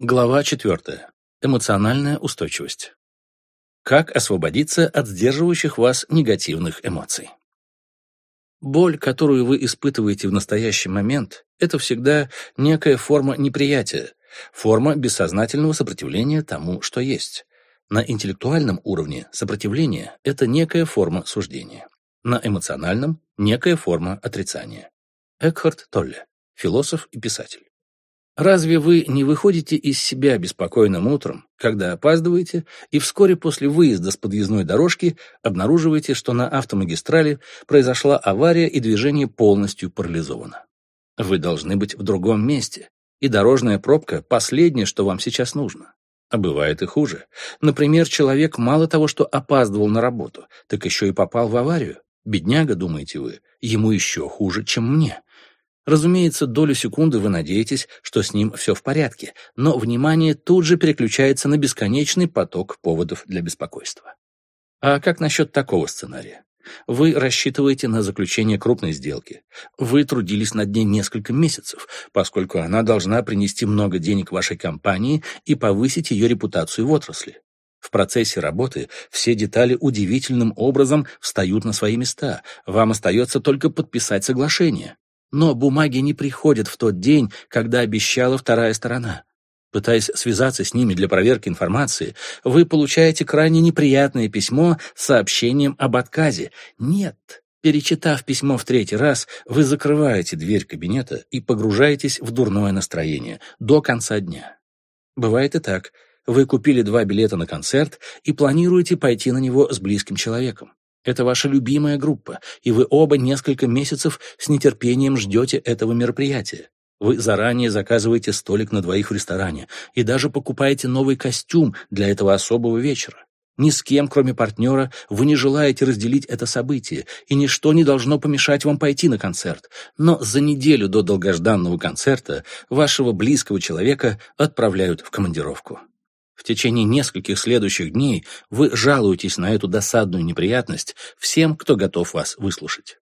Глава 4. Эмоциональная устойчивость. Как освободиться от сдерживающих вас негативных эмоций? Боль, которую вы испытываете в настоящий момент, это всегда некая форма неприятия, форма бессознательного сопротивления тому, что есть. На интеллектуальном уровне сопротивление – это некая форма суждения. На эмоциональном – некая форма отрицания. Экхарт Толле, философ и писатель. Разве вы не выходите из себя беспокойным утром, когда опаздываете, и вскоре после выезда с подъездной дорожки обнаруживаете, что на автомагистрали произошла авария и движение полностью парализовано? Вы должны быть в другом месте, и дорожная пробка – последнее, что вам сейчас нужно. А бывает и хуже. Например, человек мало того, что опаздывал на работу, так еще и попал в аварию. Бедняга, думаете вы, ему еще хуже, чем мне. Разумеется, долю секунды вы надеетесь, что с ним все в порядке, но внимание тут же переключается на бесконечный поток поводов для беспокойства. А как насчет такого сценария? Вы рассчитываете на заключение крупной сделки. Вы трудились над ней несколько месяцев, поскольку она должна принести много денег вашей компании и повысить ее репутацию в отрасли. В процессе работы все детали удивительным образом встают на свои места. Вам остается только подписать соглашение. Но бумаги не приходят в тот день, когда обещала вторая сторона. Пытаясь связаться с ними для проверки информации, вы получаете крайне неприятное письмо с сообщением об отказе. Нет. Перечитав письмо в третий раз, вы закрываете дверь кабинета и погружаетесь в дурное настроение до конца дня. Бывает и так. Вы купили два билета на концерт и планируете пойти на него с близким человеком. Это ваша любимая группа, и вы оба несколько месяцев с нетерпением ждете этого мероприятия. Вы заранее заказываете столик на двоих в ресторане и даже покупаете новый костюм для этого особого вечера. Ни с кем, кроме партнера, вы не желаете разделить это событие, и ничто не должно помешать вам пойти на концерт. Но за неделю до долгожданного концерта вашего близкого человека отправляют в командировку. В течение нескольких следующих дней вы жалуетесь на эту досадную неприятность всем, кто готов вас выслушать.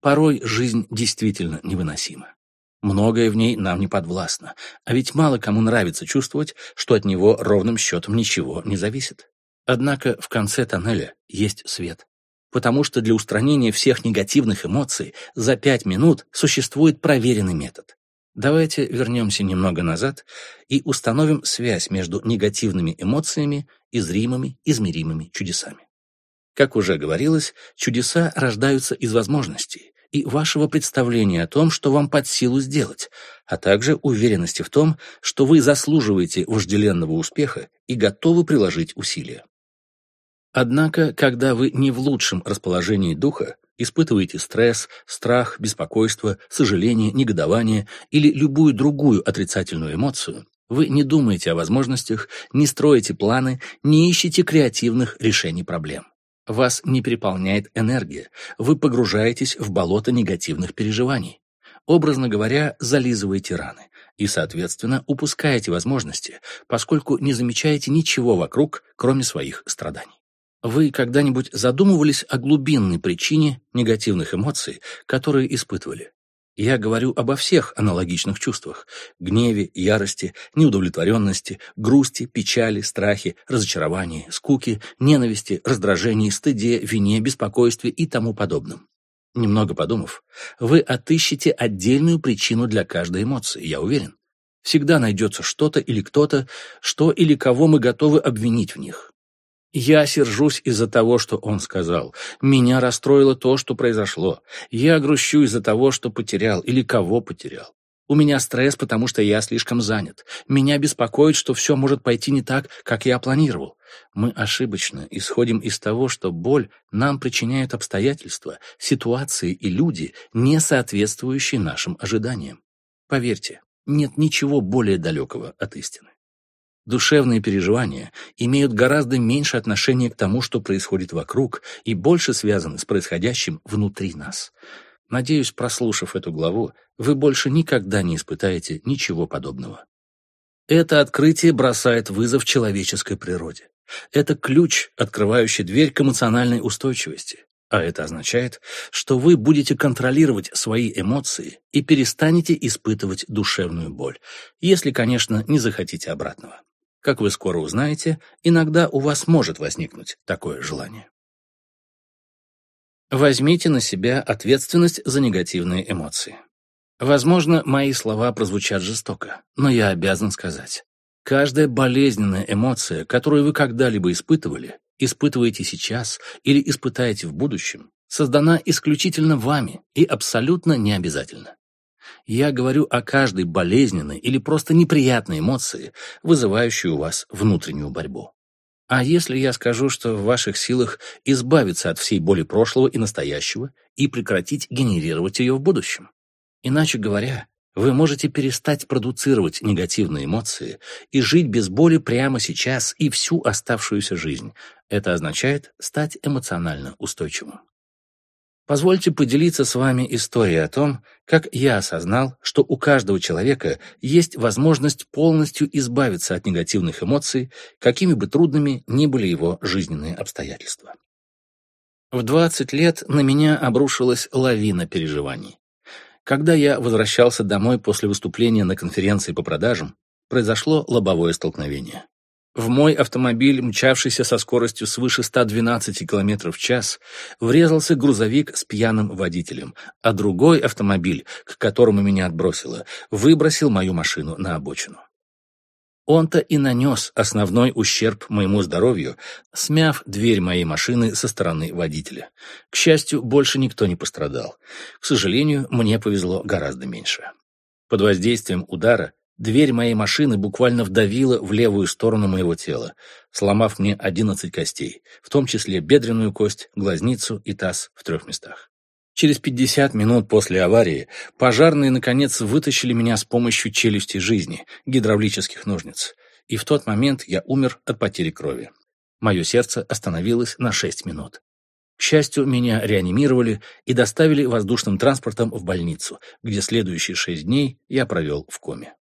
Порой жизнь действительно невыносима. Многое в ней нам не подвластно, а ведь мало кому нравится чувствовать, что от него ровным счетом ничего не зависит. Однако в конце тоннеля есть свет. Потому что для устранения всех негативных эмоций за пять минут существует проверенный метод. Давайте вернемся немного назад и установим связь между негативными эмоциями и зримыми, измеримыми чудесами. Как уже говорилось, чудеса рождаются из возможностей и вашего представления о том, что вам под силу сделать, а также уверенности в том, что вы заслуживаете вожделенного успеха и готовы приложить усилия. Однако, когда вы не в лучшем расположении духа, испытываете стресс, страх, беспокойство, сожаление, негодование или любую другую отрицательную эмоцию, вы не думаете о возможностях, не строите планы, не ищете креативных решений проблем. Вас не переполняет энергия, вы погружаетесь в болото негативных переживаний. Образно говоря, зализываете раны и, соответственно, упускаете возможности, поскольку не замечаете ничего вокруг, кроме своих страданий. Вы когда-нибудь задумывались о глубинной причине негативных эмоций, которые испытывали? Я говорю обо всех аналогичных чувствах – гневе, ярости, неудовлетворенности, грусти, печали, страхе, разочаровании, скуке, ненависти, раздражении, стыде, вине, беспокойстве и тому подобном. Немного подумав, вы отыщете отдельную причину для каждой эмоции, я уверен. Всегда найдется что-то или кто-то, что или кого мы готовы обвинить в них. Я сержусь из-за того, что он сказал. Меня расстроило то, что произошло. Я грущу из-за того, что потерял или кого потерял. У меня стресс, потому что я слишком занят. Меня беспокоит, что все может пойти не так, как я планировал. Мы ошибочно исходим из того, что боль нам причиняют обстоятельства, ситуации и люди, не соответствующие нашим ожиданиям. Поверьте, нет ничего более далекого от истины. Душевные переживания имеют гораздо меньше отношения к тому, что происходит вокруг, и больше связаны с происходящим внутри нас. Надеюсь, прослушав эту главу, вы больше никогда не испытаете ничего подобного. Это открытие бросает вызов человеческой природе. Это ключ, открывающий дверь к эмоциональной устойчивости. А это означает, что вы будете контролировать свои эмоции и перестанете испытывать душевную боль, если, конечно, не захотите обратного. Как вы скоро узнаете, иногда у вас может возникнуть такое желание. Возьмите на себя ответственность за негативные эмоции. Возможно, мои слова прозвучат жестоко, но я обязан сказать. Каждая болезненная эмоция, которую вы когда-либо испытывали, испытываете сейчас или испытаете в будущем, создана исключительно вами и абсолютно не обязательно. Я говорю о каждой болезненной или просто неприятной эмоции, вызывающей у вас внутреннюю борьбу. А если я скажу, что в ваших силах избавиться от всей боли прошлого и настоящего и прекратить генерировать ее в будущем? Иначе говоря, вы можете перестать продуцировать негативные эмоции и жить без боли прямо сейчас и всю оставшуюся жизнь. Это означает стать эмоционально устойчивым. Позвольте поделиться с вами историей о том, как я осознал, что у каждого человека есть возможность полностью избавиться от негативных эмоций, какими бы трудными ни были его жизненные обстоятельства. В 20 лет на меня обрушилась лавина переживаний. Когда я возвращался домой после выступления на конференции по продажам, произошло лобовое столкновение. В мой автомобиль, мчавшийся со скоростью свыше 112 км в час, врезался грузовик с пьяным водителем, а другой автомобиль, к которому меня отбросило, выбросил мою машину на обочину. Он-то и нанес основной ущерб моему здоровью, смяв дверь моей машины со стороны водителя. К счастью, больше никто не пострадал. К сожалению, мне повезло гораздо меньше. Под воздействием удара дверь моей машины буквально вдавила в левую сторону моего тела, сломав мне 11 костей, в том числе бедренную кость, глазницу и таз в трех местах. Через 50 минут после аварии пожарные, наконец, вытащили меня с помощью челюсти жизни, гидравлических ножниц. И в тот момент я умер от потери крови. Мое сердце остановилось на 6 минут. К счастью, меня реанимировали и доставили воздушным транспортом в больницу, где следующие 6 дней я провел в коме.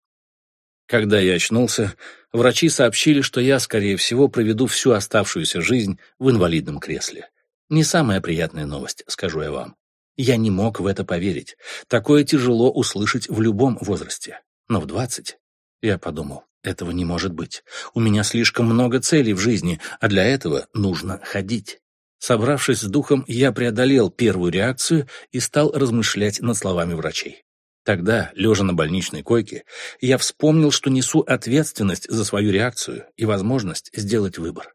Когда я очнулся, врачи сообщили, что я, скорее всего, проведу всю оставшуюся жизнь в инвалидном кресле. Не самая приятная новость, скажу я вам. Я не мог в это поверить. Такое тяжело услышать в любом возрасте. Но в двадцать я подумал, этого не может быть. У меня слишком много целей в жизни, а для этого нужно ходить. Собравшись с духом, я преодолел первую реакцию и стал размышлять над словами врачей. Тогда, лежа на больничной койке, я вспомнил, что несу ответственность за свою реакцию и возможность сделать выбор.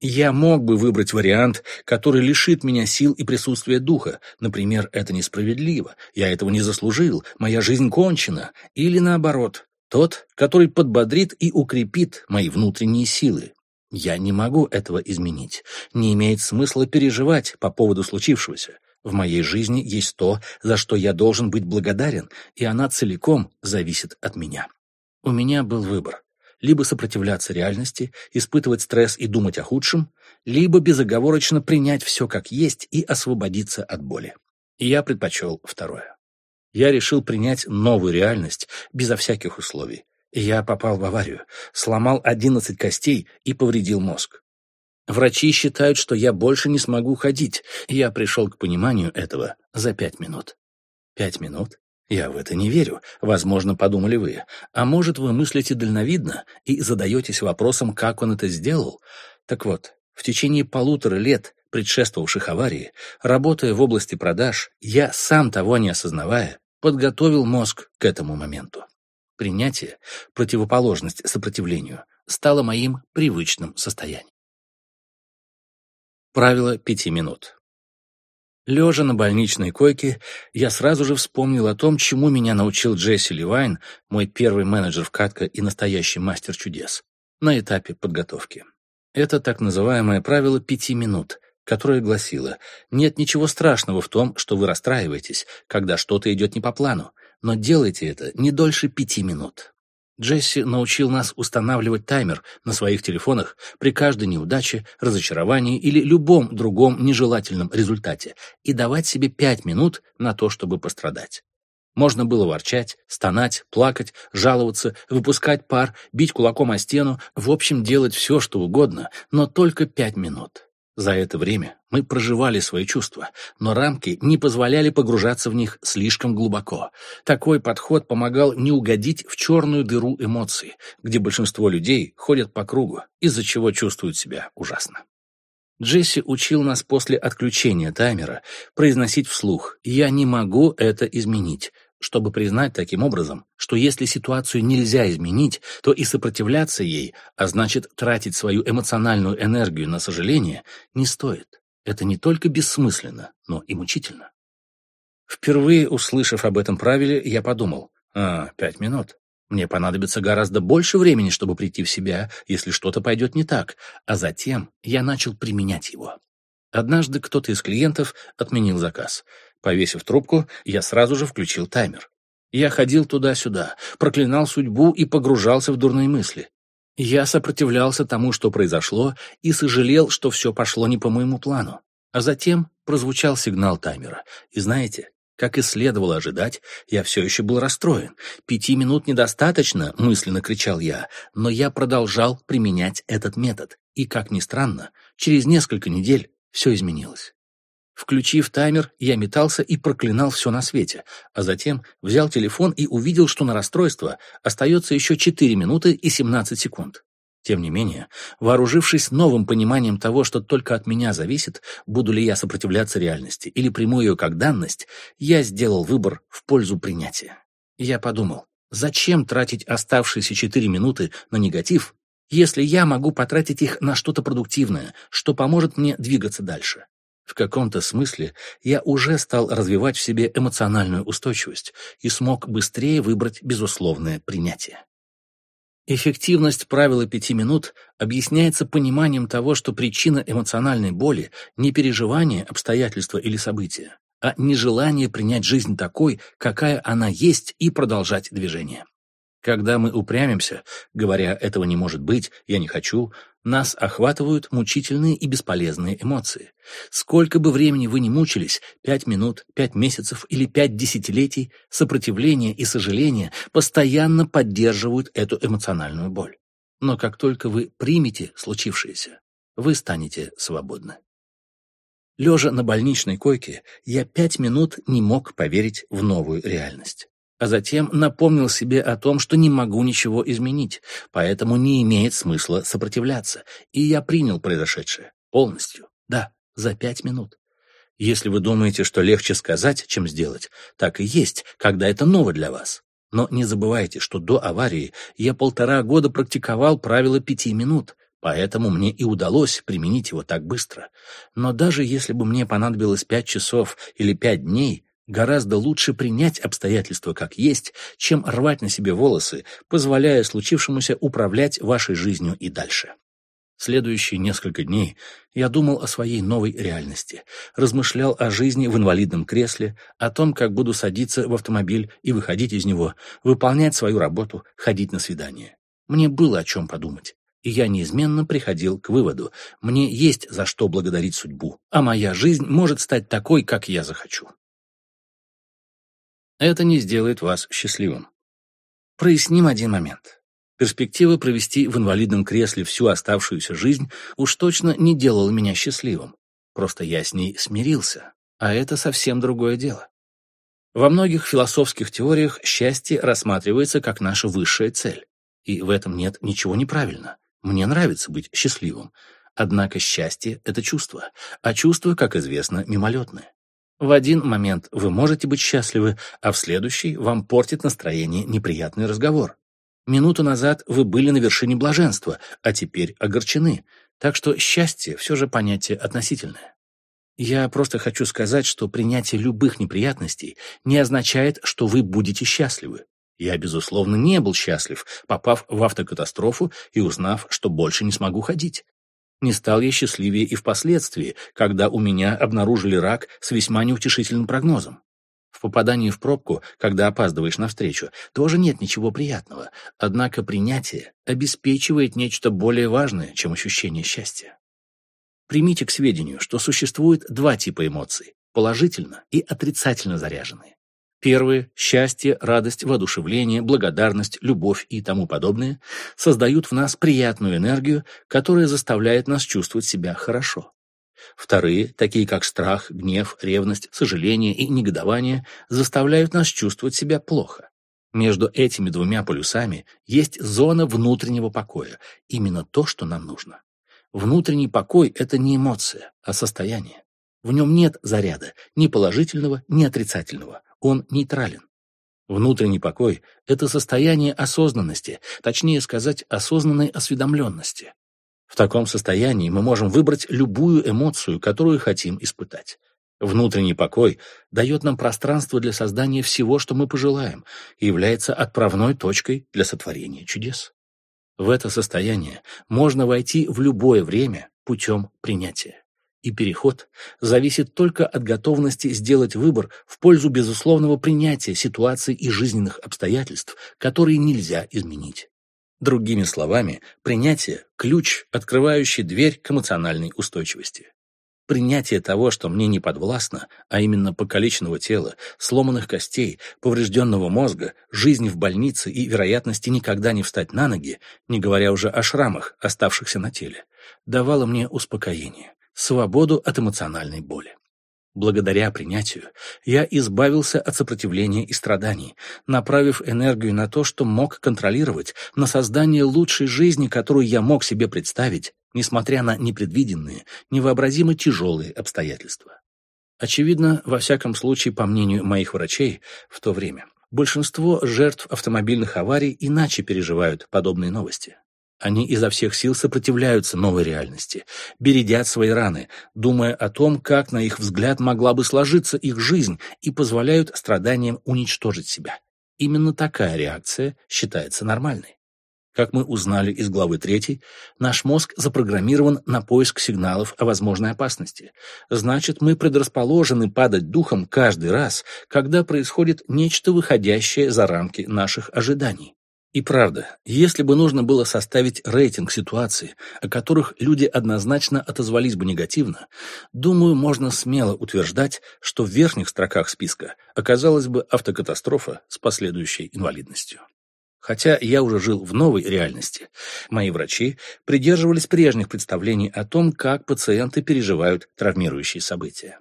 Я мог бы выбрать вариант, который лишит меня сил и присутствия духа. Например, это несправедливо, я этого не заслужил, моя жизнь кончена. Или наоборот, тот, который подбодрит и укрепит мои внутренние силы. Я не могу этого изменить. Не имеет смысла переживать по поводу случившегося. В моей жизни есть то, за что я должен быть благодарен, и она целиком зависит от меня. У меня был выбор либо сопротивляться реальности, испытывать стресс и думать о худшем, либо безоговорочно принять все как есть и освободиться от боли. И я предпочел второе. Я решил принять новую реальность безо всяких условий. Я попал в аварию, сломал 11 костей и повредил мозг. Врачи считают, что я больше не смогу ходить, я пришел к пониманию этого за пять минут. Пять минут? Я в это не верю. Возможно, подумали вы. А может, вы мыслите дальновидно и задаетесь вопросом, как он это сделал? Так вот, в течение полутора лет, предшествовавших аварии, работая в области продаж, я, сам того не осознавая, подготовил мозг к этому моменту. Принятие, противоположность сопротивлению, стало моим привычным состоянием. Правило пяти минут. Лежа на больничной койке, я сразу же вспомнил о том, чему меня научил Джесси Ливайн, мой первый менеджер в Катка и настоящий мастер чудес, на этапе подготовки. Это так называемое правило пяти минут, которое гласило, нет ничего страшного в том, что вы расстраиваетесь, когда что-то идет не по плану, но делайте это не дольше пяти минут. Джесси научил нас устанавливать таймер на своих телефонах при каждой неудаче, разочаровании или любом другом нежелательном результате и давать себе пять минут на то, чтобы пострадать. Можно было ворчать, стонать, плакать, жаловаться, выпускать пар, бить кулаком о стену, в общем, делать все, что угодно, но только пять минут. За это время мы проживали свои чувства, но рамки не позволяли погружаться в них слишком глубоко. Такой подход помогал не угодить в черную дыру эмоций, где большинство людей ходят по кругу, из-за чего чувствуют себя ужасно. Джесси учил нас после отключения таймера произносить вслух «Я не могу это изменить», чтобы признать таким образом, что если ситуацию нельзя изменить, то и сопротивляться ей, а значит тратить свою эмоциональную энергию на сожаление, не стоит. Это не только бессмысленно, но и мучительно. Впервые услышав об этом правиле, я подумал, а, пять минут. Мне понадобится гораздо больше времени, чтобы прийти в себя, если что-то пойдет не так, а затем я начал применять его. Однажды кто-то из клиентов отменил заказ. Повесив трубку, я сразу же включил таймер. Я ходил туда-сюда, проклинал судьбу и погружался в дурные мысли. Я сопротивлялся тому, что произошло, и сожалел, что все пошло не по моему плану. А затем прозвучал сигнал таймера. И знаете, как и следовало ожидать, я все еще был расстроен. «Пяти минут недостаточно», — мысленно кричал я, но я продолжал применять этот метод. И, как ни странно, через несколько недель все изменилось. Включив таймер, я метался и проклинал все на свете, а затем взял телефон и увидел, что на расстройство остается еще 4 минуты и 17 секунд. Тем не менее, вооружившись новым пониманием того, что только от меня зависит, буду ли я сопротивляться реальности или приму ее как данность, я сделал выбор в пользу принятия. Я подумал, зачем тратить оставшиеся 4 минуты на негатив, если я могу потратить их на что-то продуктивное, что поможет мне двигаться дальше? В каком-то смысле я уже стал развивать в себе эмоциональную устойчивость и смог быстрее выбрать безусловное принятие. Эффективность правила пяти минут объясняется пониманием того, что причина эмоциональной боли не переживание обстоятельства или события, а нежелание принять жизнь такой, какая она есть, и продолжать движение. Когда мы упрямимся, говоря «этого не может быть», «я не хочу», нас охватывают мучительные и бесполезные эмоции. Сколько бы времени вы ни мучились, пять минут, пять месяцев или пять десятилетий, сопротивление и сожаление постоянно поддерживают эту эмоциональную боль. Но как только вы примете случившееся, вы станете свободны. Лежа на больничной койке, я пять минут не мог поверить в новую реальность а затем напомнил себе о том, что не могу ничего изменить, поэтому не имеет смысла сопротивляться, и я принял произошедшее полностью, да, за пять минут. Если вы думаете, что легче сказать, чем сделать, так и есть, когда это ново для вас. Но не забывайте, что до аварии я полтора года практиковал правило пяти минут, поэтому мне и удалось применить его так быстро. Но даже если бы мне понадобилось пять часов или пять дней, Гораздо лучше принять обстоятельства как есть, чем рвать на себе волосы, позволяя случившемуся управлять вашей жизнью и дальше. Следующие несколько дней я думал о своей новой реальности, размышлял о жизни в инвалидном кресле, о том, как буду садиться в автомобиль и выходить из него, выполнять свою работу, ходить на свидание. Мне было о чем подумать, и я неизменно приходил к выводу, мне есть за что благодарить судьбу, а моя жизнь может стать такой, как я захочу это не сделает вас счастливым. Проясним один момент. Перспектива провести в инвалидном кресле всю оставшуюся жизнь уж точно не делала меня счастливым. Просто я с ней смирился, а это совсем другое дело. Во многих философских теориях счастье рассматривается как наша высшая цель. И в этом нет ничего неправильно. Мне нравится быть счастливым. Однако счастье — это чувство, а чувство, как известно, мимолетное. В один момент вы можете быть счастливы, а в следующий вам портит настроение неприятный разговор. Минуту назад вы были на вершине блаженства, а теперь огорчены. Так что счастье все же понятие относительное. Я просто хочу сказать, что принятие любых неприятностей не означает, что вы будете счастливы. Я, безусловно, не был счастлив, попав в автокатастрофу и узнав, что больше не смогу ходить. Не стал я счастливее и впоследствии, когда у меня обнаружили рак с весьма неутешительным прогнозом. В попадании в пробку, когда опаздываешь на встречу, тоже нет ничего приятного, однако принятие обеспечивает нечто более важное, чем ощущение счастья. Примите к сведению, что существует два типа эмоций – положительно и отрицательно заряженные. Первые – счастье, радость, воодушевление, благодарность, любовь и тому подобное – создают в нас приятную энергию, которая заставляет нас чувствовать себя хорошо. Вторые, такие как страх, гнев, ревность, сожаление и негодование, заставляют нас чувствовать себя плохо. Между этими двумя полюсами есть зона внутреннего покоя, именно то, что нам нужно. Внутренний покой — это не эмоция, а состояние. В нем нет заряда, ни положительного, ни отрицательного. Он нейтрален. Внутренний покой — это состояние осознанности, точнее сказать, осознанной осведомленности. В таком состоянии мы можем выбрать любую эмоцию, которую хотим испытать. Внутренний покой дает нам пространство для создания всего, что мы пожелаем, и является отправной точкой для сотворения чудес. В это состояние можно войти в любое время путем принятия. И переход зависит только от готовности сделать выбор в пользу безусловного принятия ситуаций и жизненных обстоятельств, которые нельзя изменить. Другими словами, принятие – ключ, открывающий дверь к эмоциональной устойчивости. Принятие того, что мне не подвластно, а именно покалеченного тела, сломанных костей, поврежденного мозга, жизни в больнице и вероятности никогда не встать на ноги, не говоря уже о шрамах, оставшихся на теле, давало мне успокоение, свободу от эмоциональной боли. Благодаря принятию я избавился от сопротивления и страданий, направив энергию на то, что мог контролировать, на создание лучшей жизни, которую я мог себе представить, несмотря на непредвиденные, невообразимо тяжелые обстоятельства. Очевидно, во всяком случае, по мнению моих врачей, в то время, большинство жертв автомобильных аварий иначе переживают подобные новости. Они изо всех сил сопротивляются новой реальности, бередят свои раны, думая о том, как, на их взгляд, могла бы сложиться их жизнь, и позволяют страданиям уничтожить себя. Именно такая реакция считается нормальной. Как мы узнали из главы 3, наш мозг запрограммирован на поиск сигналов о возможной опасности. Значит, мы предрасположены падать духом каждый раз, когда происходит нечто выходящее за рамки наших ожиданий. И правда, если бы нужно было составить рейтинг ситуаций, о которых люди однозначно отозвались бы негативно, думаю, можно смело утверждать, что в верхних строках списка оказалась бы автокатастрофа с последующей инвалидностью. Хотя я уже жил в новой реальности, мои врачи придерживались прежних представлений о том, как пациенты переживают травмирующие события.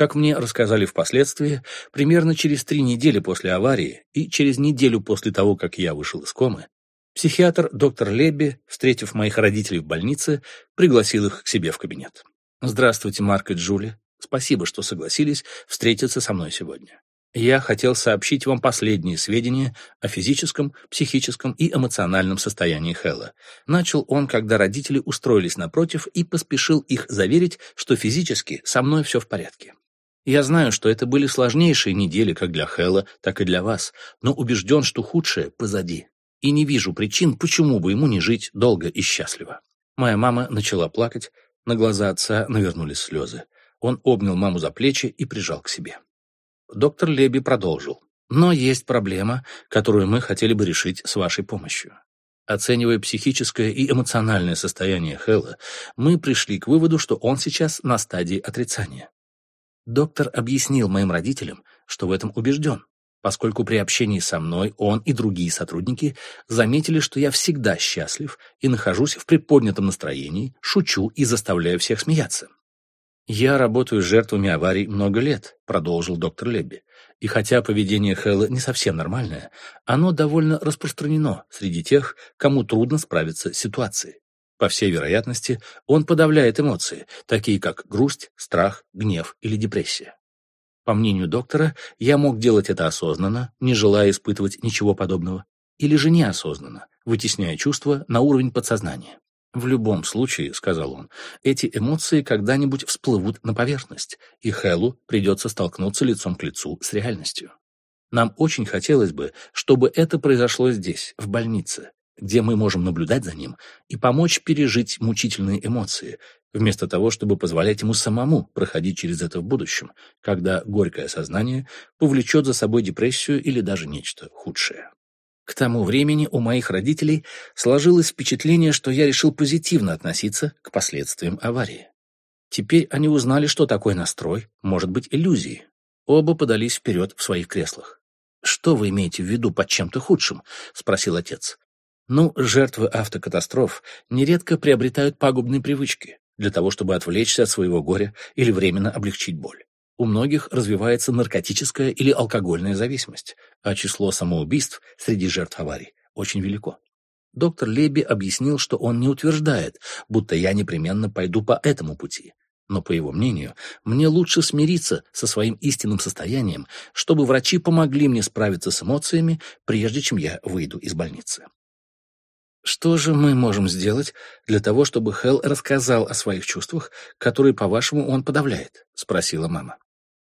Как мне рассказали впоследствии, примерно через три недели после аварии и через неделю после того, как я вышел из комы, психиатр доктор Лебби, встретив моих родителей в больнице, пригласил их к себе в кабинет. «Здравствуйте, Марк и Джули. Спасибо, что согласились встретиться со мной сегодня. Я хотел сообщить вам последние сведения о физическом, психическом и эмоциональном состоянии Хэлла. Начал он, когда родители устроились напротив и поспешил их заверить, что физически со мной все в порядке. Я знаю, что это были сложнейшие недели как для Хэлла, так и для вас, но убежден, что худшее позади. И не вижу причин, почему бы ему не жить долго и счастливо. Моя мама начала плакать, на глаза отца навернулись слезы. Он обнял маму за плечи и прижал к себе. Доктор Леби продолжил. Но есть проблема, которую мы хотели бы решить с вашей помощью. Оценивая психическое и эмоциональное состояние Хэлла, мы пришли к выводу, что он сейчас на стадии отрицания. Доктор объяснил моим родителям, что в этом убежден, поскольку при общении со мной он и другие сотрудники заметили, что я всегда счастлив и нахожусь в приподнятом настроении, шучу и заставляю всех смеяться. «Я работаю с жертвами аварий много лет», — продолжил доктор Лебби. «И хотя поведение Хэлла не совсем нормальное, оно довольно распространено среди тех, кому трудно справиться с ситуацией. По всей вероятности, он подавляет эмоции, такие как грусть, страх, гнев или депрессия. По мнению доктора, я мог делать это осознанно, не желая испытывать ничего подобного, или же неосознанно, вытесняя чувства на уровень подсознания. В любом случае, сказал он, эти эмоции когда-нибудь всплывут на поверхность, и Хэллу придется столкнуться лицом к лицу с реальностью. Нам очень хотелось бы, чтобы это произошло здесь, в больнице, где мы можем наблюдать за ним и помочь пережить мучительные эмоции, вместо того, чтобы позволять ему самому проходить через это в будущем, когда горькое сознание повлечет за собой депрессию или даже нечто худшее. К тому времени у моих родителей сложилось впечатление, что я решил позитивно относиться к последствиям аварии. Теперь они узнали, что такой настрой может быть иллюзией. Оба подались вперед в своих креслах. «Что вы имеете в виду под чем-то худшим?» — спросил отец. Ну, жертвы автокатастроф нередко приобретают пагубные привычки. для того, чтобы отвлечься от своего горя или временно облегчить боль. У многих развивается наркотическая или алкогольная зависимость, а число самоубийств среди жертв аварий очень велико. Доктор Леби объяснил, что он не утверждает, будто я непременно пойду по этому пути. Но, по его мнению, мне лучше смириться со своим истинным состоянием, чтобы врачи помогли мне справиться с эмоциями, прежде чем я выйду из больницы. Что же мы можем сделать для того, чтобы Хелл рассказал о своих чувствах, которые, по-вашему, он подавляет? — спросила мама.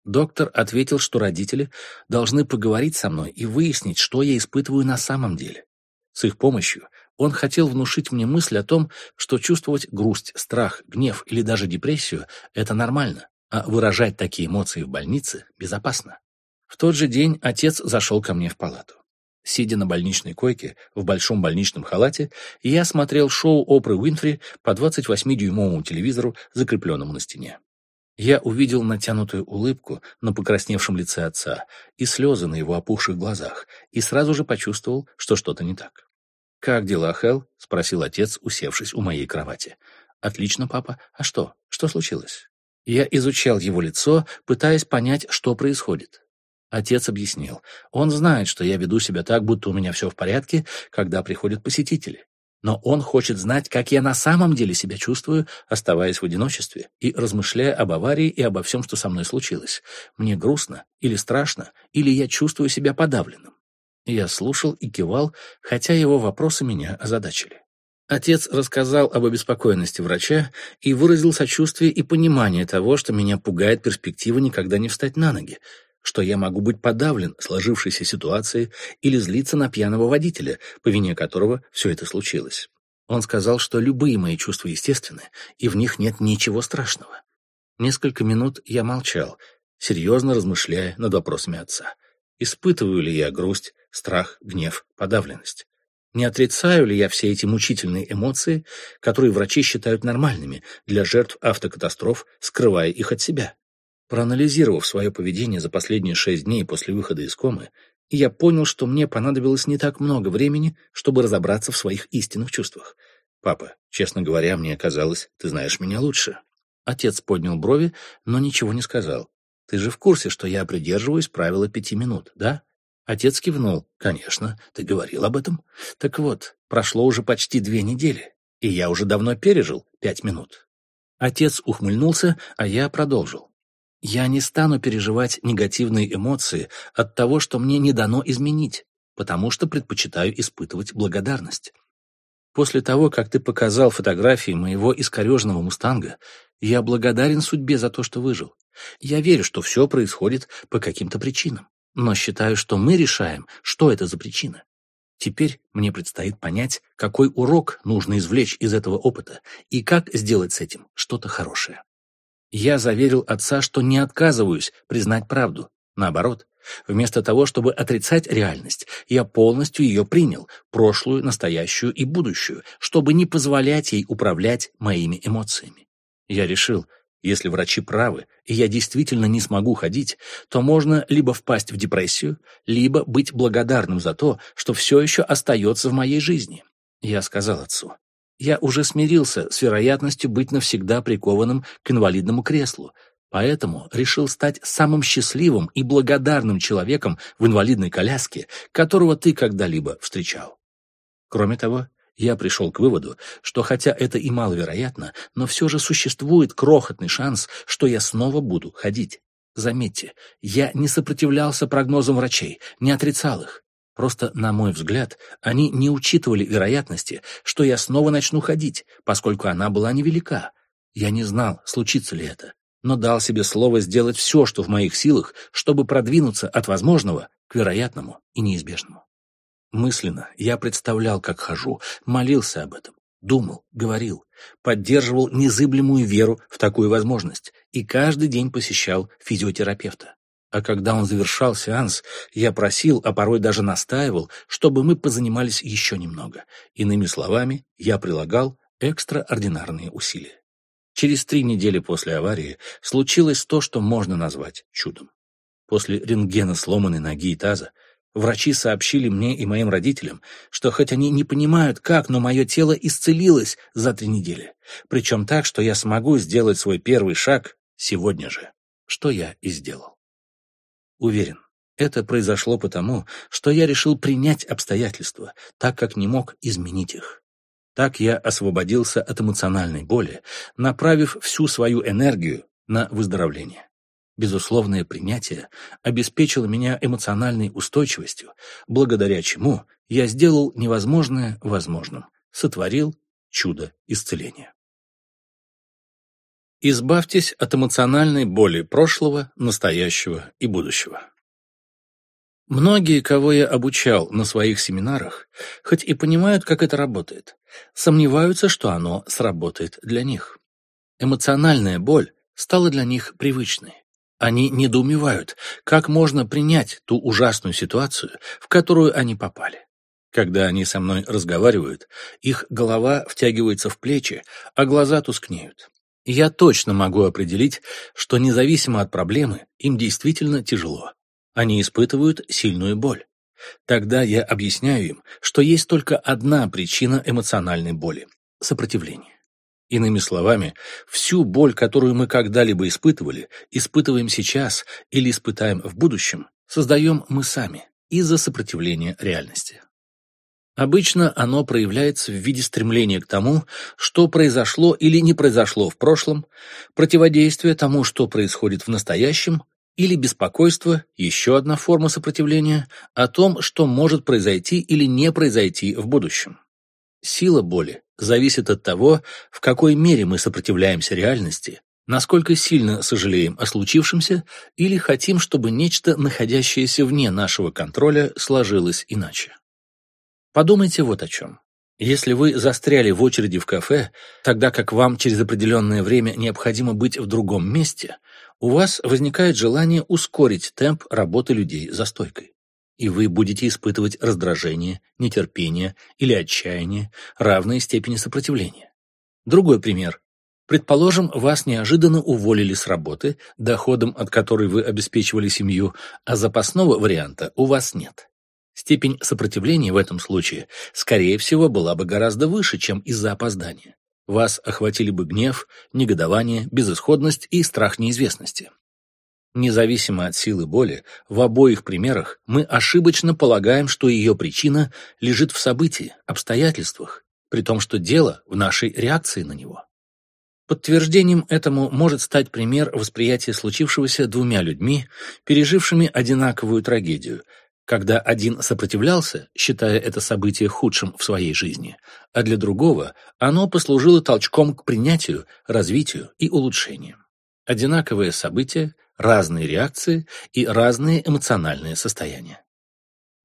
Доктор ответил, что родители должны поговорить со мной и выяснить, что я испытываю на самом деле. С их помощью он хотел внушить мне мысль о том, что чувствовать грусть, страх, гнев или даже депрессию – это нормально, а выражать такие эмоции в больнице безопасно. В тот же день отец зашел ко мне в палату. Сидя на больничной койке в большом больничном халате, я смотрел шоу Опры Уинфри по 28-дюймовому телевизору, закрепленному на стене. Я увидел натянутую улыбку на покрасневшем лице отца и слезы на его опухших глазах, и сразу же почувствовал, что что-то не так. «Как дела, Хелл?» — спросил отец, усевшись у моей кровати. «Отлично, папа. А что? Что случилось?» Я изучал его лицо, пытаясь понять, что происходит. Отец объяснил. Он знает, что я веду себя так, будто у меня все в порядке, когда приходят посетители. Но он хочет знать, как я на самом деле себя чувствую, оставаясь в одиночестве и размышляя об аварии и обо всем, что со мной случилось. Мне грустно или страшно, или я чувствую себя подавленным. Я слушал и кивал, хотя его вопросы меня озадачили. Отец рассказал об обеспокоенности врача и выразил сочувствие и понимание того, что меня пугает перспектива никогда не встать на ноги, что я могу быть подавлен сложившейся ситуацией или злиться на пьяного водителя, по вине которого все это случилось. Он сказал, что любые мои чувства естественны, и в них нет ничего страшного. Несколько минут я молчал, серьезно размышляя над вопросами отца. Испытываю ли я грусть, страх, гнев, подавленность? Не отрицаю ли я все эти мучительные эмоции, которые врачи считают нормальными для жертв автокатастроф, скрывая их от себя? Проанализировав свое поведение за последние шесть дней после выхода из комы, я понял, что мне понадобилось не так много времени, чтобы разобраться в своих истинных чувствах. «Папа, честно говоря, мне казалось, ты знаешь меня лучше». Отец поднял брови, но ничего не сказал. «Ты же в курсе, что я придерживаюсь правила пяти минут, да?» Отец кивнул. «Конечно, ты говорил об этом. Так вот, прошло уже почти две недели, и я уже давно пережил пять минут». Отец ухмыльнулся, а я продолжил. Я не стану переживать негативные эмоции от того, что мне не дано изменить, потому что предпочитаю испытывать благодарность. После того, как ты показал фотографии моего искореженного мустанга, я благодарен судьбе за то, что выжил. Я верю, что все происходит по каким-то причинам, но считаю, что мы решаем, что это за причина. Теперь мне предстоит понять, какой урок нужно извлечь из этого опыта и как сделать с этим что-то хорошее. Я заверил отца, что не отказываюсь признать правду. Наоборот, вместо того, чтобы отрицать реальность, я полностью ее принял, прошлую, настоящую и будущую, чтобы не позволять ей управлять моими эмоциями. Я решил, если врачи правы, и я действительно не смогу ходить, то можно либо впасть в депрессию, либо быть благодарным за то, что все еще остается в моей жизни. Я сказал отцу, я уже смирился с вероятностью быть навсегда прикованным к инвалидному креслу, поэтому решил стать самым счастливым и благодарным человеком в инвалидной коляске, которого ты когда-либо встречал. Кроме того, я пришел к выводу, что хотя это и маловероятно, но все же существует крохотный шанс, что я снова буду ходить. Заметьте, я не сопротивлялся прогнозам врачей, не отрицал их. Просто, на мой взгляд, они не учитывали вероятности, что я снова начну ходить, поскольку она была невелика. Я не знал, случится ли это, но дал себе слово сделать все, что в моих силах, чтобы продвинуться от возможного к вероятному и неизбежному. Мысленно я представлял, как хожу, молился об этом, думал, говорил, поддерживал незыблемую веру в такую возможность и каждый день посещал физиотерапевта. А когда он завершал сеанс, я просил, а порой даже настаивал, чтобы мы позанимались еще немного. Иными словами, я прилагал экстраординарные усилия. Через три недели после аварии случилось то, что можно назвать чудом. После рентгена сломанной ноги и таза Врачи сообщили мне и моим родителям, что хоть они не понимают как, но мое тело исцелилось за три недели. Причем так, что я смогу сделать свой первый шаг сегодня же, что я и сделал. Уверен, это произошло потому, что я решил принять обстоятельства, так как не мог изменить их. Так я освободился от эмоциональной боли, направив всю свою энергию на выздоровление. Безусловное принятие обеспечило меня эмоциональной устойчивостью, благодаря чему я сделал невозможное возможным, сотворил чудо исцеления. Избавьтесь от эмоциональной боли прошлого, настоящего и будущего. Многие, кого я обучал на своих семинарах, хоть и понимают, как это работает, сомневаются, что оно сработает для них. Эмоциональная боль стала для них привычной. Они недоумевают, как можно принять ту ужасную ситуацию, в которую они попали. Когда они со мной разговаривают, их голова втягивается в плечи, а глаза тускнеют. Я точно могу определить, что независимо от проблемы, им действительно тяжело. Они испытывают сильную боль. Тогда я объясняю им, что есть только одна причина эмоциональной боли – сопротивление. Иными словами, всю боль, которую мы когда-либо испытывали, испытываем сейчас или испытаем в будущем, создаем мы сами из-за сопротивления реальности. Обычно оно проявляется в виде стремления к тому, что произошло или не произошло в прошлом, противодействия тому, что происходит в настоящем, или беспокойство, еще одна форма сопротивления, о том, что может произойти или не произойти в будущем. Сила боли зависит от того, в какой мере мы сопротивляемся реальности, насколько сильно сожалеем о случившемся или хотим, чтобы нечто, находящееся вне нашего контроля, сложилось иначе. Подумайте вот о чем. Если вы застряли в очереди в кафе, тогда как вам через определенное время необходимо быть в другом месте, у вас возникает желание ускорить темп работы людей за стойкой и вы будете испытывать раздражение, нетерпение или отчаяние равной степени сопротивления. Другой пример. Предположим, вас неожиданно уволили с работы, доходом от которой вы обеспечивали семью, а запасного варианта у вас нет. Степень сопротивления в этом случае, скорее всего, была бы гораздо выше, чем из-за опоздания. Вас охватили бы гнев, негодование, безысходность и страх неизвестности. Независимо от силы боли, в обоих примерах мы ошибочно полагаем, что ее причина лежит в событии, обстоятельствах, при том, что дело в нашей реакции на него. Подтверждением этому может стать пример восприятия случившегося двумя людьми, пережившими одинаковую трагедию, когда один сопротивлялся, считая это событие худшим в своей жизни, а для другого оно послужило толчком к принятию, развитию и улучшению. Одинаковое событие, разные реакции и разные эмоциональные состояния.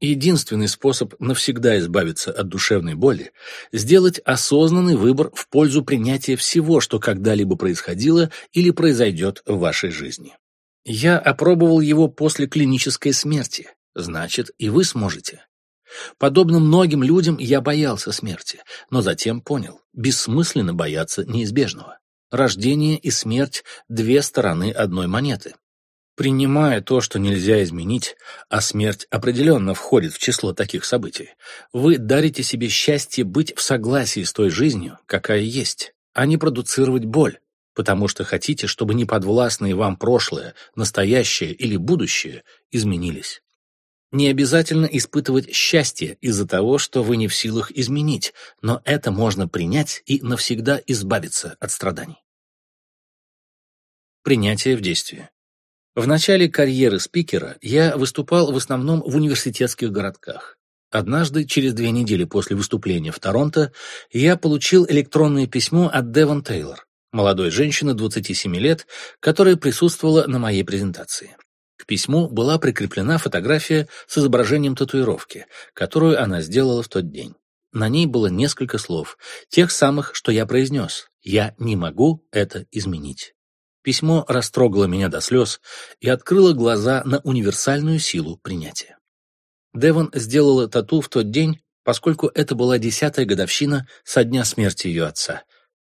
Единственный способ навсегда избавиться от душевной боли – сделать осознанный выбор в пользу принятия всего, что когда-либо происходило или произойдет в вашей жизни. Я опробовал его после клинической смерти, значит, и вы сможете. Подобно многим людям я боялся смерти, но затем понял – бессмысленно бояться неизбежного. Рождение и смерть – две стороны одной монеты. Принимая то, что нельзя изменить, а смерть определенно входит в число таких событий, вы дарите себе счастье быть в согласии с той жизнью, какая есть, а не продуцировать боль, потому что хотите, чтобы неподвластные вам прошлое, настоящее или будущее изменились. Не обязательно испытывать счастье из-за того, что вы не в силах изменить, но это можно принять и навсегда избавиться от страданий. Принятие в действии. В начале карьеры спикера я выступал в основном в университетских городках. Однажды, через две недели после выступления в Торонто, я получил электронное письмо от Девон Тейлор, молодой женщины 27 лет, которая присутствовала на моей презентации. Письму была прикреплена фотография с изображением татуировки, которую она сделала в тот день. На ней было несколько слов, тех самых, что я произнес. «Я не могу это изменить». Письмо растрогало меня до слез и открыло глаза на универсальную силу принятия. Девон сделала тату в тот день, поскольку это была десятая годовщина со дня смерти ее отца —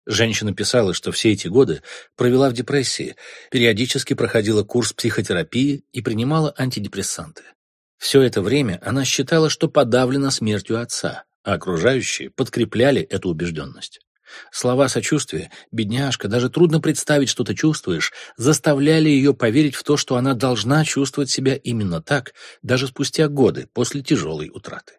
Женщина писала, что все эти годы провела в депрессии, периодически проходила курс психотерапии и принимала антидепрессанты. Все это время она считала, что подавлена смертью отца, а окружающие подкрепляли эту убежденность. Слова сочувствия, бедняжка, даже трудно представить, что ты чувствуешь, заставляли ее поверить в то, что она должна чувствовать себя именно так, даже спустя годы после тяжелой утраты.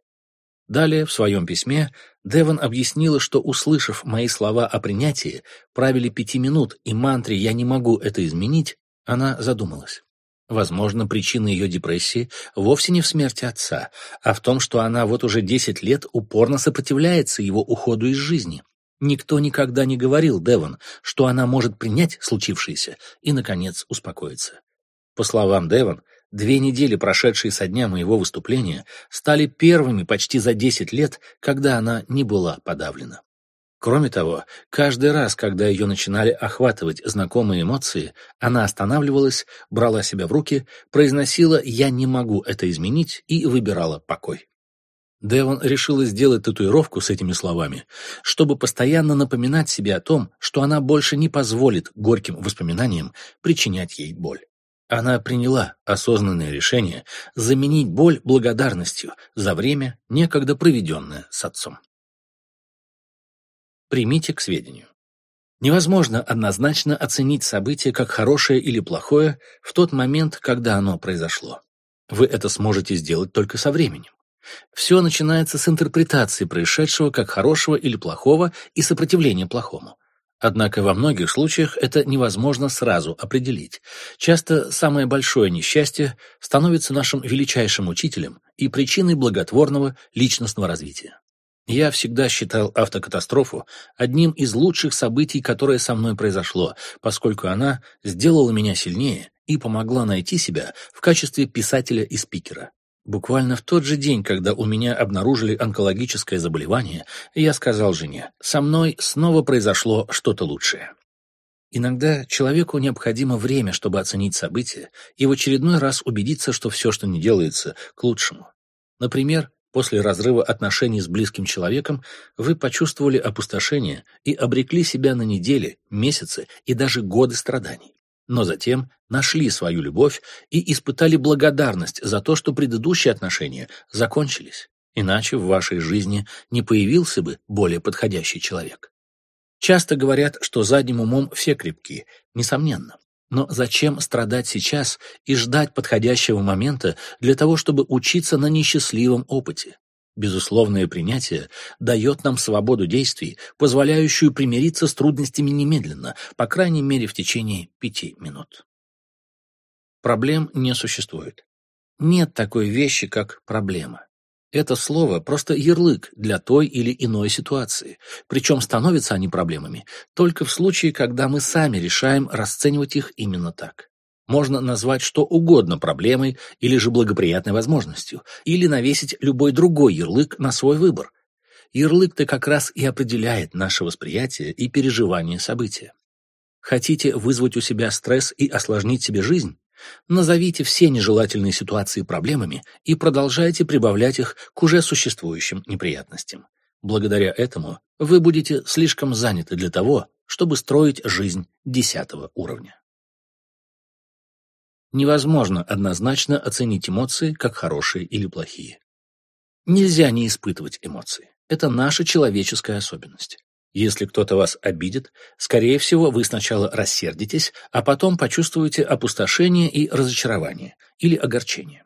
Далее, в своем письме, Деван объяснила, что, услышав мои слова о принятии, правили пяти минут и мантре «я не могу это изменить», она задумалась. Возможно, причина ее депрессии вовсе не в смерти отца, а в том, что она вот уже десять лет упорно сопротивляется его уходу из жизни, Никто никогда не говорил Девон, что она может принять случившееся и, наконец, успокоиться. По словам Девон, две недели, прошедшие со дня моего выступления, стали первыми почти за 10 лет, когда она не была подавлена. Кроме того, каждый раз, когда ее начинали охватывать знакомые эмоции, она останавливалась, брала себя в руки, произносила «я не могу это изменить» и выбирала покой. Девон решила сделать татуировку с этими словами, чтобы постоянно напоминать себе о том, что она больше не позволит горьким воспоминаниям причинять ей боль. Она приняла осознанное решение заменить боль благодарностью за время, некогда проведенное с отцом. Примите к сведению. Невозможно однозначно оценить событие как хорошее или плохое в тот момент, когда оно произошло. Вы это сможете сделать только со временем. Все начинается с интерпретации происшедшего как хорошего или плохого и сопротивления плохому. Однако во многих случаях это невозможно сразу определить. Часто самое большое несчастье становится нашим величайшим учителем и причиной благотворного личностного развития. Я всегда считал автокатастрофу одним из лучших событий, которое со мной произошло, поскольку она сделала меня сильнее и помогла найти себя в качестве писателя и спикера. Буквально в тот же день, когда у меня обнаружили онкологическое заболевание, я сказал жене, со мной снова произошло что-то лучшее. Иногда человеку необходимо время, чтобы оценить события и в очередной раз убедиться, что все, что не делается, к лучшему. Например, после разрыва отношений с близким человеком вы почувствовали опустошение и обрекли себя на недели, месяцы и даже годы страданий но затем нашли свою любовь и испытали благодарность за то, что предыдущие отношения закончились. Иначе в вашей жизни не появился бы более подходящий человек. Часто говорят, что задним умом все крепки, несомненно. Но зачем страдать сейчас и ждать подходящего момента для того, чтобы учиться на несчастливом опыте? Безусловное принятие дает нам свободу действий, позволяющую примириться с трудностями немедленно, по крайней мере в течение пяти минут. Проблем не существует. Нет такой вещи, как проблема. Это слово просто ярлык для той или иной ситуации, причем становятся они проблемами только в случае, когда мы сами решаем расценивать их именно так можно назвать что угодно проблемой или же благоприятной возможностью, или навесить любой другой ярлык на свой выбор. Ярлык-то как раз и определяет наше восприятие и переживание события. Хотите вызвать у себя стресс и осложнить себе жизнь? Назовите все нежелательные ситуации проблемами и продолжайте прибавлять их к уже существующим неприятностям. Благодаря этому вы будете слишком заняты для того, чтобы строить жизнь десятого уровня. Невозможно однозначно оценить эмоции как хорошие или плохие. Нельзя не испытывать эмоции. Это наша человеческая особенность. Если кто-то вас обидит, скорее всего, вы сначала рассердитесь, а потом почувствуете опустошение и разочарование или огорчение.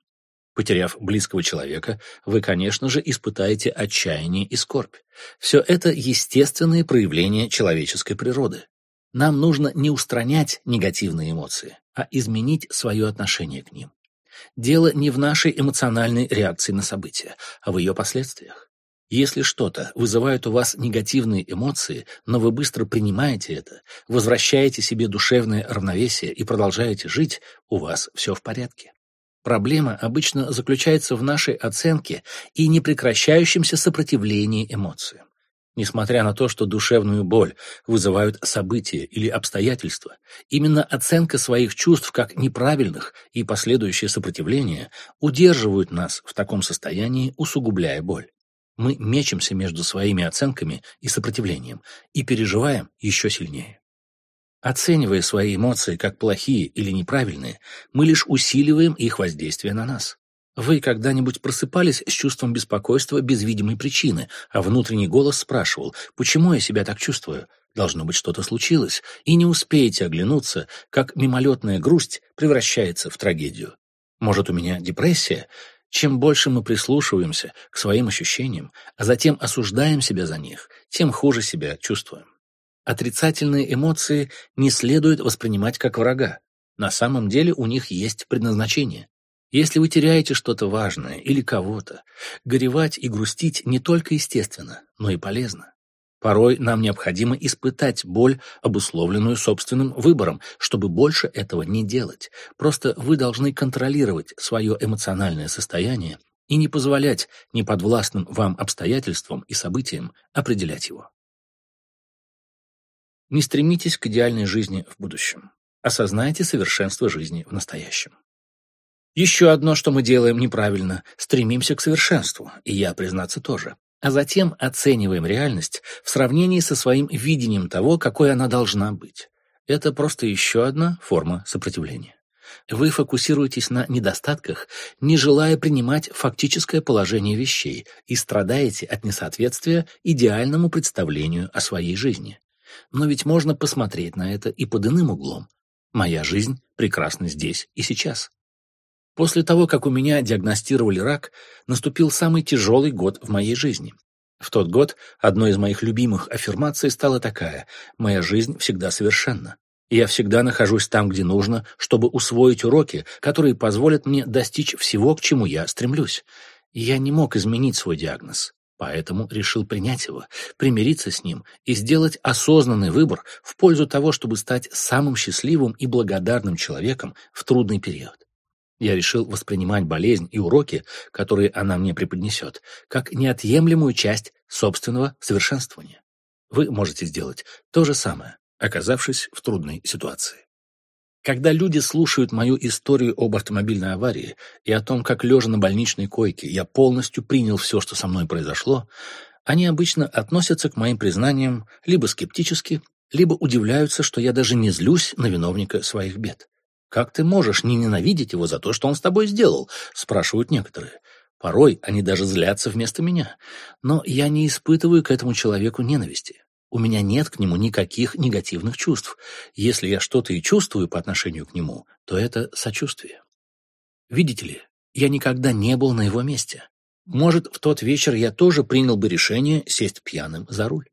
Потеряв близкого человека, вы, конечно же, испытаете отчаяние и скорбь. Все это естественные проявления человеческой природы. Нам нужно не устранять негативные эмоции, а изменить свое отношение к ним. Дело не в нашей эмоциональной реакции на события, а в ее последствиях. Если что-то вызывает у вас негативные эмоции, но вы быстро принимаете это, возвращаете себе душевное равновесие и продолжаете жить, у вас все в порядке. Проблема обычно заключается в нашей оценке и непрекращающемся сопротивлении эмоциям. Несмотря на то, что душевную боль вызывают события или обстоятельства, именно оценка своих чувств как неправильных и последующее сопротивление удерживают нас в таком состоянии, усугубляя боль. Мы мечемся между своими оценками и сопротивлением и переживаем еще сильнее. Оценивая свои эмоции как плохие или неправильные, мы лишь усиливаем их воздействие на нас. Вы когда-нибудь просыпались с чувством беспокойства без видимой причины, а внутренний голос спрашивал, почему я себя так чувствую? Должно быть, что-то случилось, и не успеете оглянуться, как мимолетная грусть превращается в трагедию. Может, у меня депрессия? Чем больше мы прислушиваемся к своим ощущениям, а затем осуждаем себя за них, тем хуже себя чувствуем. Отрицательные эмоции не следует воспринимать как врага. На самом деле у них есть предназначение. Если вы теряете что-то важное или кого-то, горевать и грустить не только естественно, но и полезно. Порой нам необходимо испытать боль, обусловленную собственным выбором, чтобы больше этого не делать. Просто вы должны контролировать свое эмоциональное состояние и не позволять неподвластным вам обстоятельствам и событиям определять его. Не стремитесь к идеальной жизни в будущем. Осознайте совершенство жизни в настоящем. Еще одно, что мы делаем неправильно, стремимся к совершенству, и я, признаться, тоже. А затем оцениваем реальность в сравнении со своим видением того, какой она должна быть. Это просто еще одна форма сопротивления. Вы фокусируетесь на недостатках, не желая принимать фактическое положение вещей, и страдаете от несоответствия идеальному представлению о своей жизни. Но ведь можно посмотреть на это и под иным углом. Моя жизнь прекрасна здесь и сейчас. После того, как у меня диагностировали рак, наступил самый тяжелый год в моей жизни. В тот год одной из моих любимых аффирмаций стала такая «Моя жизнь всегда совершенна». Я всегда нахожусь там, где нужно, чтобы усвоить уроки, которые позволят мне достичь всего, к чему я стремлюсь. Я не мог изменить свой диагноз, поэтому решил принять его, примириться с ним и сделать осознанный выбор в пользу того, чтобы стать самым счастливым и благодарным человеком в трудный период. Я решил воспринимать болезнь и уроки, которые она мне преподнесет, как неотъемлемую часть собственного совершенствования. Вы можете сделать то же самое, оказавшись в трудной ситуации. Когда люди слушают мою историю об автомобильной аварии и о том, как лежа на больничной койке я полностью принял все, что со мной произошло, они обычно относятся к моим признаниям либо скептически, либо удивляются, что я даже не злюсь на виновника своих бед. «Как ты можешь не ненавидеть его за то, что он с тобой сделал?» — спрашивают некоторые. Порой они даже злятся вместо меня. Но я не испытываю к этому человеку ненависти. У меня нет к нему никаких негативных чувств. Если я что-то и чувствую по отношению к нему, то это сочувствие. Видите ли, я никогда не был на его месте. Может, в тот вечер я тоже принял бы решение сесть пьяным за руль.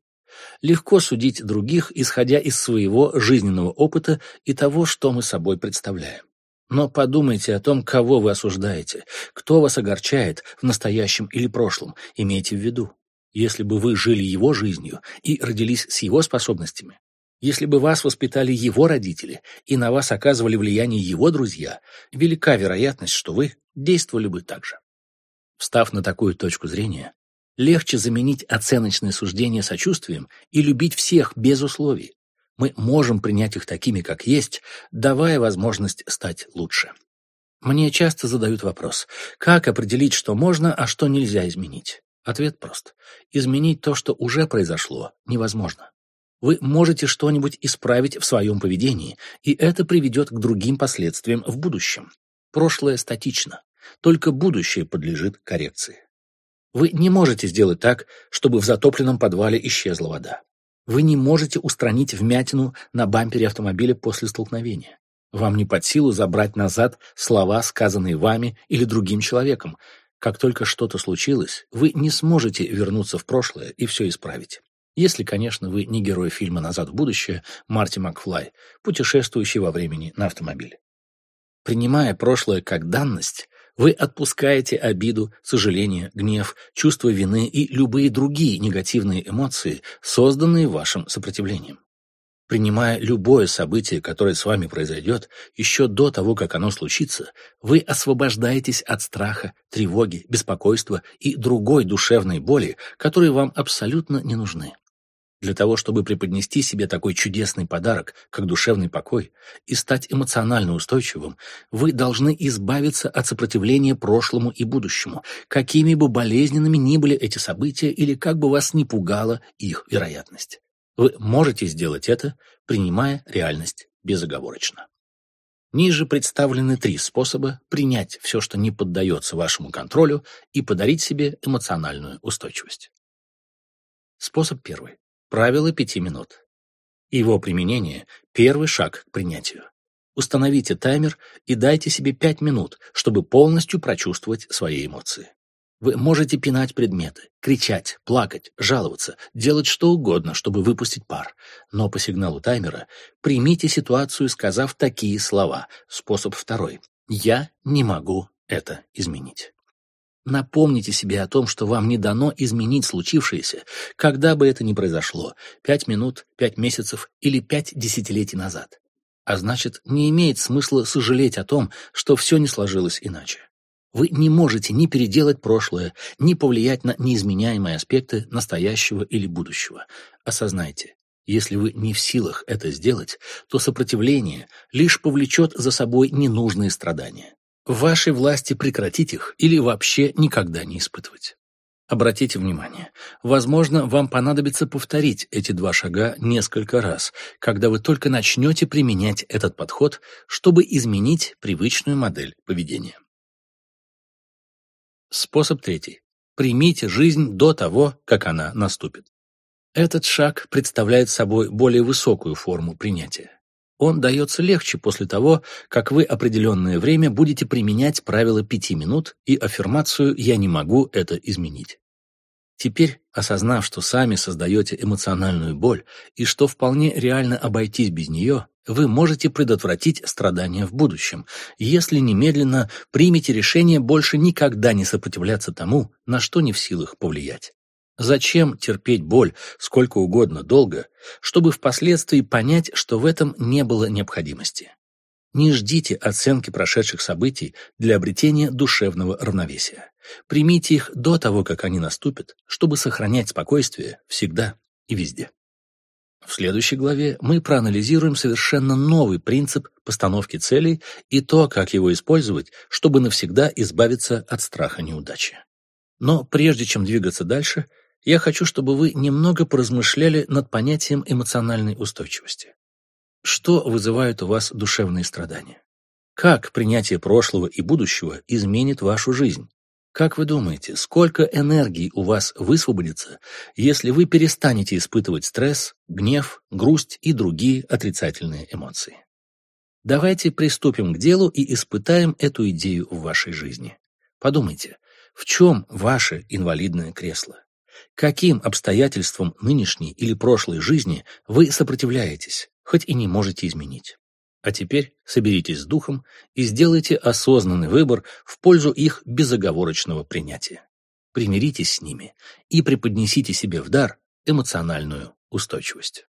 Легко судить других, исходя из своего жизненного опыта и того, что мы собой представляем. Но подумайте о том, кого вы осуждаете, кто вас огорчает в настоящем или прошлом, имейте в виду. Если бы вы жили его жизнью и родились с его способностями, если бы вас воспитали его родители и на вас оказывали влияние его друзья, велика вероятность, что вы действовали бы так же. Встав на такую точку зрения, Легче заменить оценочное суждение сочувствием и любить всех без условий. Мы можем принять их такими, как есть, давая возможность стать лучше. Мне часто задают вопрос, как определить, что можно, а что нельзя изменить? Ответ прост. Изменить то, что уже произошло, невозможно. Вы можете что-нибудь исправить в своем поведении, и это приведет к другим последствиям в будущем. Прошлое статично, только будущее подлежит коррекции. Вы не можете сделать так, чтобы в затопленном подвале исчезла вода. Вы не можете устранить вмятину на бампере автомобиля после столкновения. Вам не под силу забрать назад слова, сказанные вами или другим человеком. Как только что-то случилось, вы не сможете вернуться в прошлое и все исправить. Если, конечно, вы не герой фильма «Назад в будущее» Марти Макфлай, путешествующий во времени на автомобиле. Принимая прошлое как данность, вы отпускаете обиду, сожаление, гнев, чувство вины и любые другие негативные эмоции, созданные вашим сопротивлением. Принимая любое событие, которое с вами произойдет, еще до того, как оно случится, вы освобождаетесь от страха, тревоги, беспокойства и другой душевной боли, которые вам абсолютно не нужны. Для того, чтобы преподнести себе такой чудесный подарок, как душевный покой, и стать эмоционально устойчивым, вы должны избавиться от сопротивления прошлому и будущему, какими бы болезненными ни были эти события или как бы вас ни пугала их вероятность. Вы можете сделать это, принимая реальность безоговорочно. Ниже представлены три способа принять все, что не поддается вашему контролю, и подарить себе эмоциональную устойчивость. Способ первый. Правило пяти минут. Его применение – первый шаг к принятию. Установите таймер и дайте себе пять минут, чтобы полностью прочувствовать свои эмоции. Вы можете пинать предметы, кричать, плакать, жаловаться, делать что угодно, чтобы выпустить пар. Но по сигналу таймера примите ситуацию, сказав такие слова. Способ второй. «Я не могу это изменить». Напомните себе о том, что вам не дано изменить случившееся, когда бы это ни произошло, пять минут, пять месяцев или пять десятилетий назад. А значит, не имеет смысла сожалеть о том, что все не сложилось иначе. Вы не можете ни переделать прошлое, ни повлиять на неизменяемые аспекты настоящего или будущего. Осознайте, если вы не в силах это сделать, то сопротивление лишь повлечет за собой ненужные страдания. В вашей власти прекратить их или вообще никогда не испытывать. Обратите внимание, возможно, вам понадобится повторить эти два шага несколько раз, когда вы только начнете применять этот подход, чтобы изменить привычную модель поведения. Способ третий. Примите жизнь до того, как она наступит. Этот шаг представляет собой более высокую форму принятия. Он дается легче после того, как вы определенное время будете применять правило пяти минут и аффирмацию «я не могу это изменить». Теперь, осознав, что сами создаете эмоциональную боль и что вполне реально обойтись без нее, вы можете предотвратить страдания в будущем, если немедленно примете решение больше никогда не сопротивляться тому, на что не в силах повлиять. Зачем терпеть боль сколько угодно долго, чтобы впоследствии понять, что в этом не было необходимости? Не ждите оценки прошедших событий для обретения душевного равновесия. Примите их до того, как они наступят, чтобы сохранять спокойствие всегда и везде. В следующей главе мы проанализируем совершенно новый принцип постановки целей и то, как его использовать, чтобы навсегда избавиться от страха неудачи. Но прежде чем двигаться дальше, я хочу, чтобы вы немного поразмышляли над понятием эмоциональной устойчивости. Что вызывает у вас душевные страдания? Как принятие прошлого и будущего изменит вашу жизнь? Как вы думаете, сколько энергии у вас высвободится, если вы перестанете испытывать стресс, гнев, грусть и другие отрицательные эмоции? Давайте приступим к делу и испытаем эту идею в вашей жизни. Подумайте, в чем ваше инвалидное кресло? Каким обстоятельствам нынешней или прошлой жизни вы сопротивляетесь, хоть и не можете изменить? А теперь соберитесь с духом и сделайте осознанный выбор в пользу их безоговорочного принятия. Примиритесь с ними и преподнесите себе в дар эмоциональную устойчивость.